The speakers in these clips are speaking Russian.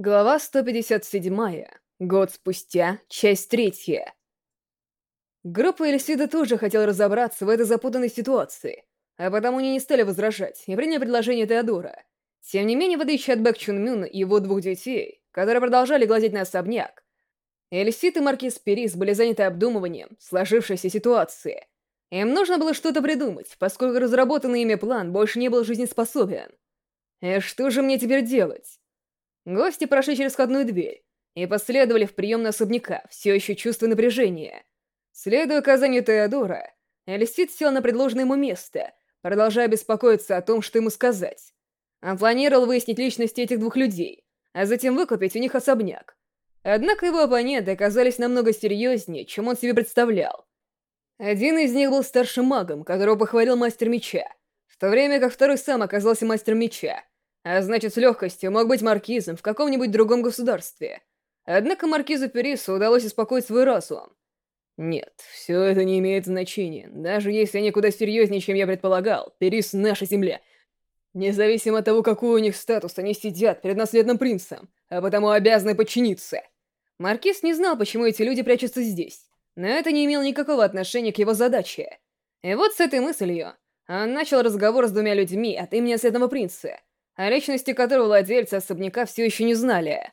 Глава 157. Год спустя. Часть третья. Группа Эльсида тоже хотела разобраться в этой запутанной ситуации, а потому они не стали возражать и приняли предложение Теодора. Тем не менее, в отличие от Бэк Чун и его двух детей, которые продолжали глазеть на особняк, Эльсид и Маркиз Перис были заняты обдумыванием сложившейся ситуации. Им нужно было что-то придумать, поскольку разработанный ими план больше не был жизнеспособен. И что же мне теперь делать? Гости прошли через входную дверь и последовали в приемную особняка, все еще чувствуя напряжение. Следуя указанию Теодора, Эльсид сел на предложенное ему место, продолжая беспокоиться о том, что ему сказать. Он планировал выяснить личности этих двух людей, а затем выкупить у них особняк. Однако его оппоненты оказались намного серьезнее, чем он себе представлял. Один из них был старшим магом, которого похвалил мастер меча, в то время как второй сам оказался мастером меча, а значит, с легкостью мог быть маркизом в каком-нибудь другом государстве. Однако маркизу Перису удалось успокоить свой разум. Нет, все это не имеет значения. Даже если они куда серьезнее, чем я предполагал, Перис — наша земля. Независимо от того, какой у них статус, они сидят перед наследным принцем, а потому обязаны подчиниться. Маркиз не знал, почему эти люди прячутся здесь, но это не имело никакого отношения к его задаче. И вот с этой мыслью он начал разговор с двумя людьми от имени наследного принца — о личности которого владельцы особняка все еще не знали.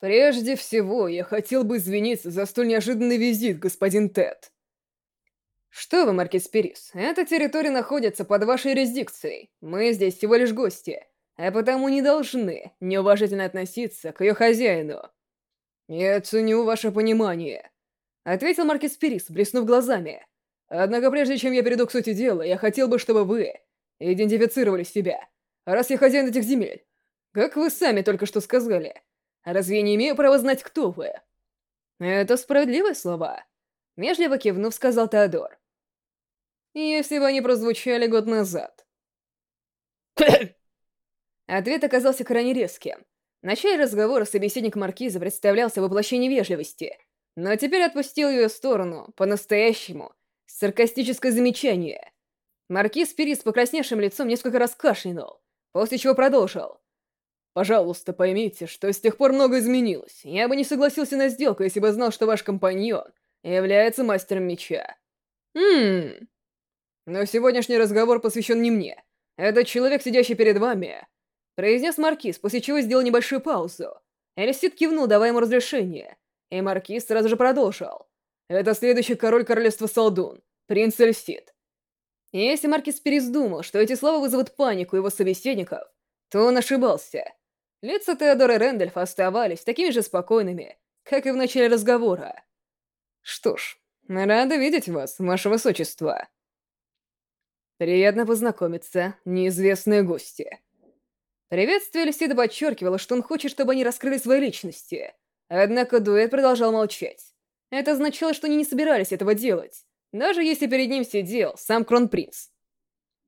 «Прежде всего, я хотел бы извиниться за столь неожиданный визит, господин Тед». «Что вы, Маркиз Перис, эта территория находится под вашей юрисдикцией. Мы здесь всего лишь гости, а потому не должны неуважительно относиться к ее хозяину». «Я ценю ваше понимание», — ответил Маркиз Перис, блеснув глазами. «Однако прежде чем я перейду к сути дела, я хотел бы, чтобы вы идентифицировали себя» раз я хозяин этих земель. Как вы сами только что сказали. Разве я не имею права знать, кто вы?» «Это справедливые слова», — межливо кивнув, сказал Теодор. «Если бы они прозвучали год назад». Ответ оказался крайне резким. В начале разговора собеседник Маркиза представлялся воплощением вежливости, но теперь отпустил ее в сторону, по-настоящему, саркастическое замечание. Маркиз Перис с покрасневшим лицом несколько раз кашлянул, после чего продолжил. «Пожалуйста, поймите, что с тех пор много изменилось. Я бы не согласился на сделку, если бы знал, что ваш компаньон является мастером меча». «Хм...» «Но сегодняшний разговор посвящен не мне. Этот человек, сидящий перед вами...» Произнес Маркиз, после чего сделал небольшую паузу. Эльсид кивнул, давая ему разрешение. И Маркиз сразу же продолжил. «Это следующий король королевства Салдун, принц Эльсид. Если Маркис перездумал, что эти слова вызовут панику его собеседников, то он ошибался. Лица Теодора и Рэндольфа оставались такими же спокойными, как и в начале разговора. «Что ж, рада видеть вас, ваше высочество». «Приятно познакомиться, неизвестные гости». Приветствие Лисида подчеркивало, что он хочет, чтобы они раскрыли свои личности. Однако дуэт продолжал молчать. Это означало, что они не собирались этого делать даже если перед ним сидел сам кронпринц.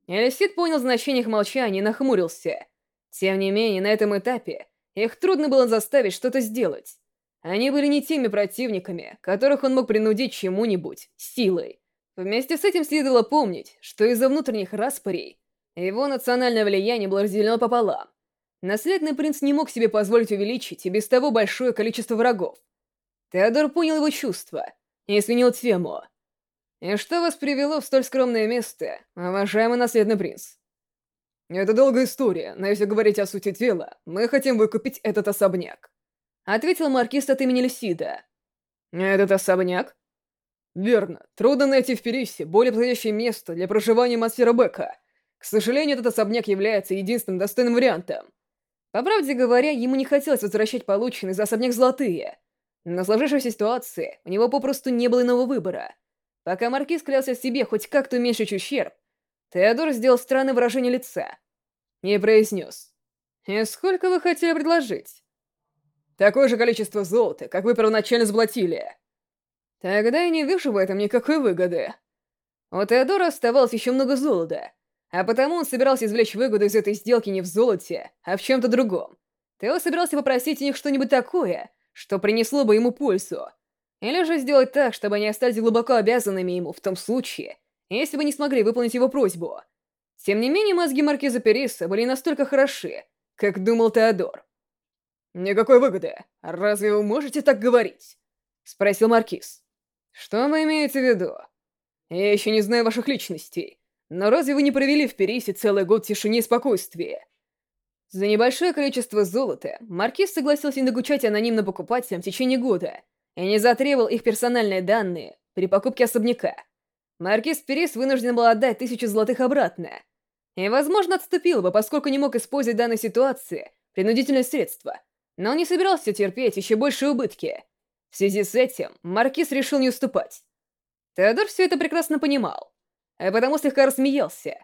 Элисид понял значение их молчания и нахмурился. Тем не менее, на этом этапе их трудно было заставить что-то сделать. Они были не теми противниками, которых он мог принудить чему-нибудь, силой. Вместе с этим следовало помнить, что из-за внутренних распорей его национальное влияние было разделено пополам. Наследный принц не мог себе позволить увеличить и без того большое количество врагов. Теодор понял его чувства и сменил тему — «И что вас привело в столь скромное место, уважаемый наследный принц?» «Это долгая история, но если говорить о сути дела, мы хотим выкупить этот особняк», — ответил маркиз от имени Лисида. «Этот особняк?» «Верно. Трудно найти в Перисе более подходящее место для проживания мастера Бека. К сожалению, этот особняк является единственным достойным вариантом. По правде говоря, ему не хотелось возвращать полученные за особняк золотые. Но в сложившейся ситуации у него попросту не было иного выбора — Пока Маркиз клялся себе хоть как-то уменьшить ущерб, Теодор сделал странное выражение лица и произнес. «И сколько вы хотели предложить?» «Такое же количество золота, как вы первоначально заплатили». «Тогда я не вижу в этом никакой выгоды». У Теодора оставалось еще много золота, а потому он собирался извлечь выгоду из этой сделки не в золоте, а в чем-то другом. Тео собирался попросить у них что-нибудь такое, что принесло бы ему пользу, или же сделать так, чтобы они остались глубоко обязанными ему в том случае, если бы не смогли выполнить его просьбу. Тем не менее, мозги Маркиза Периса были настолько хороши, как думал Теодор. Никакой выгоды. Разве вы можете так говорить? Спросил Маркиз. Что вы имеете в виду? Я еще не знаю ваших личностей. Но разве вы не провели в Перисе целый год тишине и спокойствия? За небольшое количество золота Маркиз согласился не докучать анонимным покупателям в течение года и не затребовал их персональные данные при покупке особняка. Маркиз Перис вынужден был отдать тысячу золотых обратно. И, возможно, отступил бы, поскольку не мог использовать данной ситуации принудительные средства. Но он не собирался терпеть еще большие убытки. В связи с этим Маркиз решил не уступать. Теодор все это прекрасно понимал, а потому слегка рассмеялся.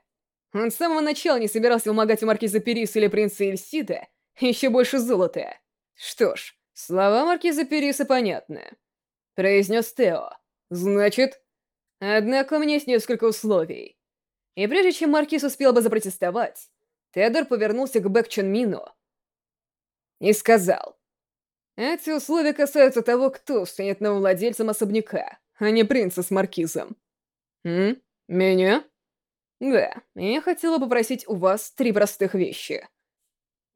Он с самого начала не собирался вымогать у маркиза Периса или принца Эльсида еще больше золота. Что ж, слова маркиза Периса понятны. Произнес Тео. Значит... Однако у меня есть несколько условий. И прежде чем маркиз успел бы запротестовать, Теодор повернулся к Бэк Чон Мину и сказал. Эти условия касаются того, кто станет новым владельцем особняка, а не принца с маркизом. М? Меня? Да, я хотела попросить у вас три простых вещи.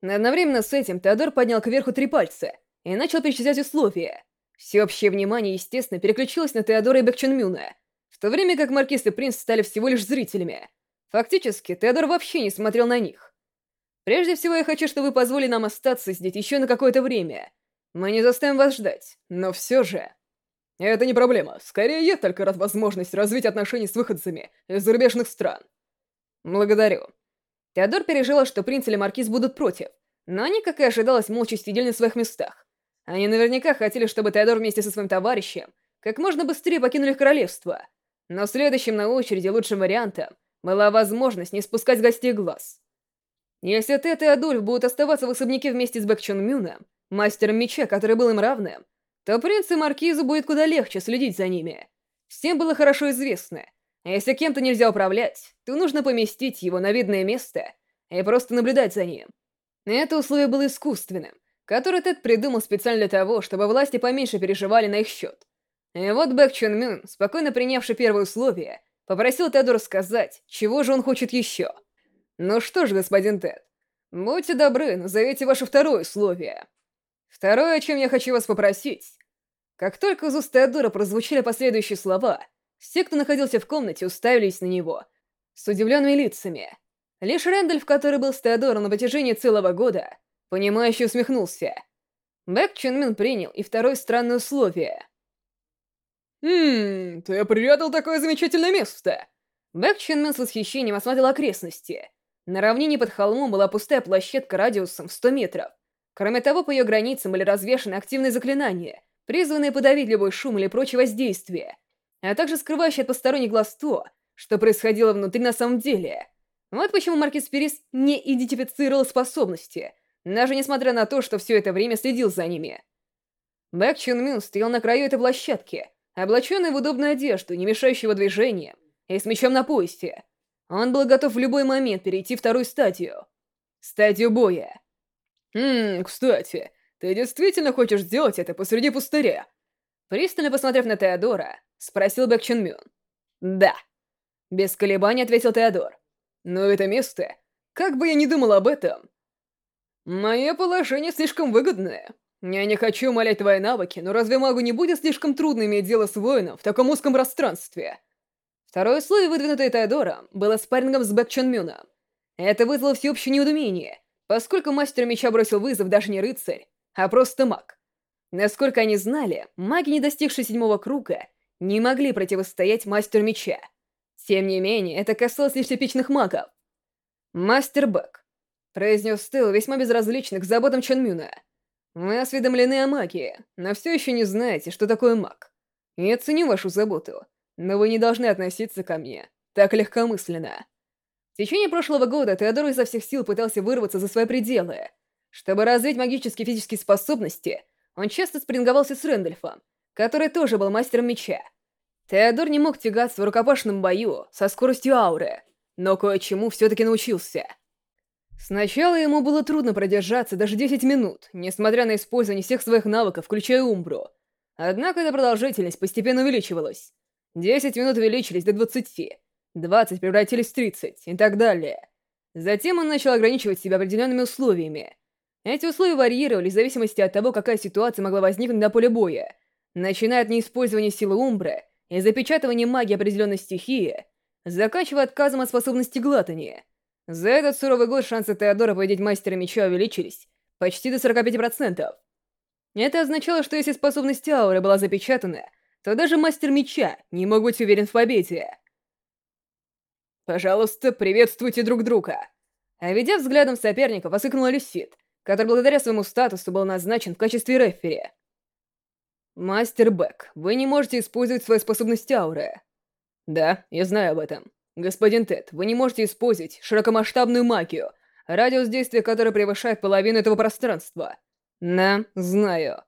Одновременно с этим Теодор поднял кверху три пальца и начал перечислять условия. Всеобщее внимание, естественно, переключилось на Теодора и Бекченмюна, в то время как Маркиз и Принц стали всего лишь зрителями. Фактически, Теодор вообще не смотрел на них. Прежде всего, я хочу, чтобы вы позволили нам остаться здесь еще на какое-то время. Мы не заставим вас ждать, но все же... Это не проблема. Скорее, я только рад возможности развить отношения с выходцами из зарубежных стран. Благодарю. Теодор пережила, что принц или маркиз будут против, но они, как и ожидалось, молча сидели на своих местах. Они наверняка хотели, чтобы Теодор вместе со своим товарищем как можно быстрее покинули королевство. Но следующим на очереди лучшим вариантом была возможность не спускать гостей глаз. Если Тед и Адольф будут оставаться в особняке вместе с Бэк Чон Мюном, мастером меча, который был им равным, то принцу и маркизу будет куда легче следить за ними. Всем было хорошо известно. Если кем-то нельзя управлять, то нужно поместить его на видное место и просто наблюдать за ним. Это условие было искусственным, которое Тед придумал специально для того, чтобы власти поменьше переживали на их счет. И вот Бэк Чун Мюн, спокойно принявший первое условие, попросил Теду рассказать, чего же он хочет еще. Ну что ж, господин Тед, будьте добры, назовите ваше второе условие. Второе, о чем я хочу вас попросить. Как только из уст Теодора прозвучали последующие слова, все, кто находился в комнате, уставились на него с удивленными лицами. Лишь Рэндальф, который был с Теодором на протяжении целого года, понимающе усмехнулся. Бэк Чунмин принял и второе странное условие. «Ммм, ты прятал такое замечательное место!» Бэк Чунмин с восхищением осмотрел окрестности. На равнине под холмом была пустая площадка радиусом в 100 метров. Кроме того, по ее границам были развешаны активные заклинания, призванные подавить любой шум или прочее воздействие, а также скрывающие от посторонних глаз то, что происходило внутри на самом деле. Вот почему Маркис Перис не идентифицировал способности, даже несмотря на то, что все это время следил за ними. Бэк Чун Мин стоял на краю этой площадки, облаченный в удобную одежду, не мешающую его движениям, и с мечом на поясе. Он был готов в любой момент перейти вторую стадию. Стадию боя. «Ммм, кстати, ты действительно хочешь сделать это посреди пустыря?» Пристально посмотрев на Теодора, спросил Бэк Чун Мюн. «Да». Без колебаний ответил Теодор. «Но это место, как бы я ни думал об этом, мое положение слишком выгодное. Я не хочу умолять твои навыки, но разве магу не будет слишком трудно иметь дело с воином в таком узком пространстве?» Второе условие, выдвинутое Теодором, было спаррингом с Бэк Чон Мюном. Это вызвало всеобщее неудумение, поскольку мастер меча бросил вызов даже не рыцарь, а просто маг. Насколько они знали, маги, не достигшие седьмого круга, не могли противостоять мастеру меча. Тем не менее, это касалось лишь типичных магов. «Мастер Бэк», — произнес Стел весьма безразлично к заботам Чонмюна. «Вы осведомлены о магии, но все еще не знаете, что такое маг. Я ценю вашу заботу, но вы не должны относиться ко мне так легкомысленно». В течение прошлого года Теодор изо всех сил пытался вырваться за свои пределы. Чтобы развить магические физические способности, он часто спринговался с Рэндальфом, который тоже был мастером меча. Теодор не мог тягаться в рукопашном бою со скоростью ауры, но кое-чему все-таки научился. Сначала ему было трудно продержаться даже 10 минут, несмотря на использование всех своих навыков, включая Умбру. Однако эта продолжительность постепенно увеличивалась. 10 минут увеличились до 20, 20 превратились в 30 и так далее. Затем он начал ограничивать себя определенными условиями. Эти условия варьировали в зависимости от того, какая ситуация могла возникнуть на поле боя, начиная от неиспользования силы Умбры и запечатывания магии определенной стихии, заканчивая отказом от способности глатания. За этот суровый год шансы Теодора победить мастера меча увеличились почти до 45%. Это означало, что если способность ауры была запечатана, то даже мастер меча не мог быть уверен в победе. «Пожалуйста, приветствуйте друг друга!» А ведя взглядом соперника, восыкнула Люсид, который благодаря своему статусу был назначен в качестве рефери. «Мастер Бэк, вы не можете использовать свою способность ауры». «Да, я знаю об этом. Господин Тед, вы не можете использовать широкомасштабную магию, радиус действия которой превышает половину этого пространства». «Да, знаю».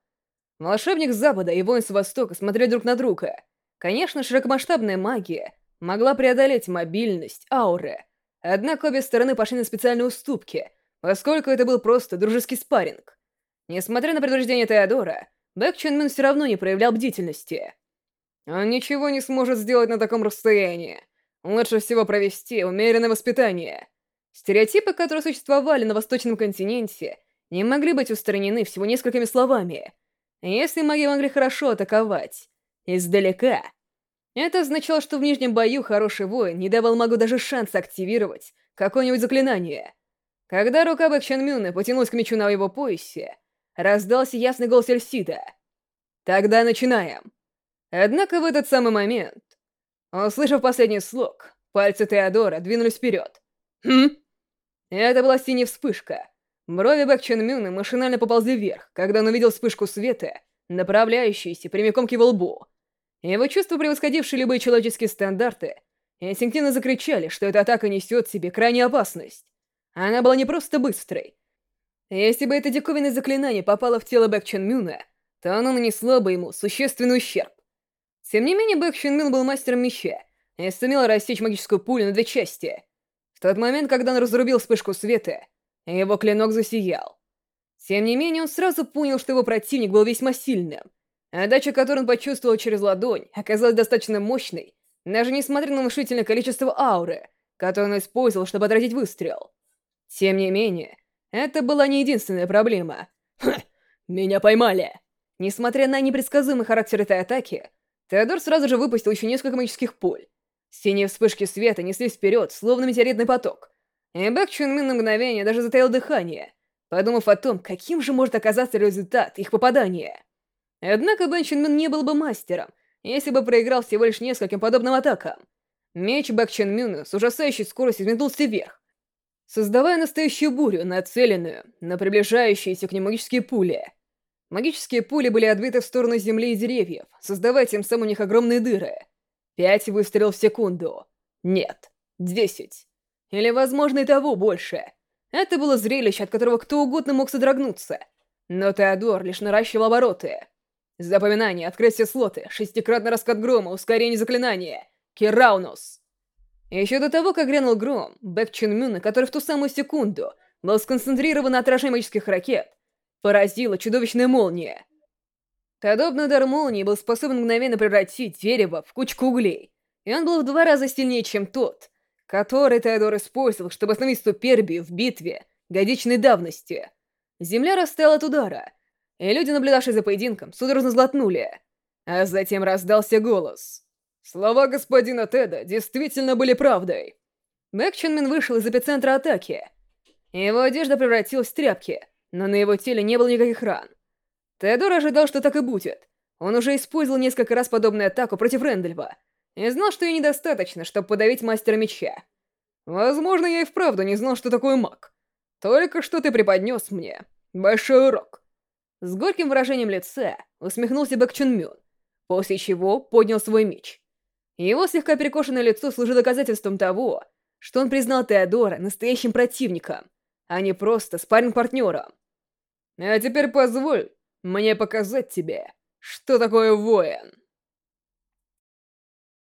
Волшебник с Запада и воин с Востока смотрели друг на друга. Конечно, широкомасштабная магия могла преодолеть мобильность ауры, однако обе стороны пошли на специальные уступки, поскольку это был просто дружеский спарринг. Несмотря на предупреждение Теодора, Бэк Чен все равно не проявлял бдительности. Он ничего не сможет сделать на таком расстоянии. Лучше всего провести умеренное воспитание. Стереотипы, которые существовали на Восточном континенте, не могли быть устранены всего несколькими словами. Если маги могли хорошо атаковать, издалека, это означало, что в нижнем бою хороший воин не давал магу даже шанс активировать какое-нибудь заклинание. Когда рука Бэк Чан потянулась к мечу на его поясе, раздался ясный голос Эльсида. «Тогда начинаем». Однако в этот самый момент Услышав последний слог, пальцы Теодора двинулись вперед. «Хм?» Это была синяя вспышка. Брови Бэк Чен Мюна машинально поползли вверх, когда он увидел вспышку света, направляющуюся прямиком к его лбу. Его чувства, превосходившие любые человеческие стандарты, инстинктивно закричали, что эта атака несет в себе крайнюю опасность. Она была не просто быстрой. Если бы это диковинное заклинание попало в тело Бэк Чен Мюна, то оно нанесло бы ему существенный ущерб. Тем не менее, Бэк Щинмин был мастером меча и сумел рассечь магическую пулю на две части. В тот момент, когда он разрубил вспышку света, его клинок засиял. Тем не менее, он сразу понял, что его противник был весьма сильным. Отдача, которую он почувствовал через ладонь, оказалась достаточно мощной, даже несмотря на внушительное количество ауры, которую он использовал, чтобы отразить выстрел. Тем не менее, это была не единственная проблема. Ха, меня поймали! Несмотря на непредсказуемый характер этой атаки, Теодор сразу же выпустил еще несколько магических пуль. Синие вспышки света неслись вперед, словно метеоритный поток. И Бэк Чунмин на мгновение даже затаил дыхание, подумав о том, каким же может оказаться результат их попадания. Однако Бэн Чунмин не был бы мастером, если бы проиграл всего лишь нескольким подобным атакам. Меч Бэк Чунмина с ужасающей скоростью взметнулся вверх, создавая настоящую бурю, нацеленную на приближающиеся к нему магические пули — Магические пули были отбиты в сторону земли и деревьев, создавая тем самым у них огромные дыры. Пять выстрелов в секунду. Нет. Десять. Или, возможно, и того больше. Это было зрелище, от которого кто угодно мог содрогнуться. Но Теодор лишь наращивал обороты. Запоминание, открыть все слоты, шестикратный раскат грома, ускорение заклинания. Кираунус. Еще до того, как грянул гром, Бэк Чин Мюна, который в ту самую секунду был сконцентрирован на отражении магических ракет, поразила чудовищная молния. Подобный удар молнии был способен мгновенно превратить дерево в кучку углей, и он был в два раза сильнее, чем тот, который Теодор использовал, чтобы остановить Супербию в битве годичной давности. Земля растаяла от удара, и люди, наблюдавшие за поединком, судорожно сглотнули. А затем раздался голос. Слова господина Теда действительно были правдой. Бэк Чунмин вышел из эпицентра атаки. Его одежда превратилась в тряпки — но на его теле не было никаких ран. Теодор ожидал, что так и будет. Он уже использовал несколько раз подобную атаку против Рэндальва и знал, что ей недостаточно, чтобы подавить мастера меча. Возможно, я и вправду не знал, что такое маг. Только что ты преподнес мне. Большой урок. С горьким выражением лица усмехнулся Бэк Чун Мюн, после чего поднял свой меч. Его слегка перекошенное лицо служило доказательством того, что он признал Теодора настоящим противником, а не просто спарринг-партнером. А теперь позволь мне показать тебе, что такое воин.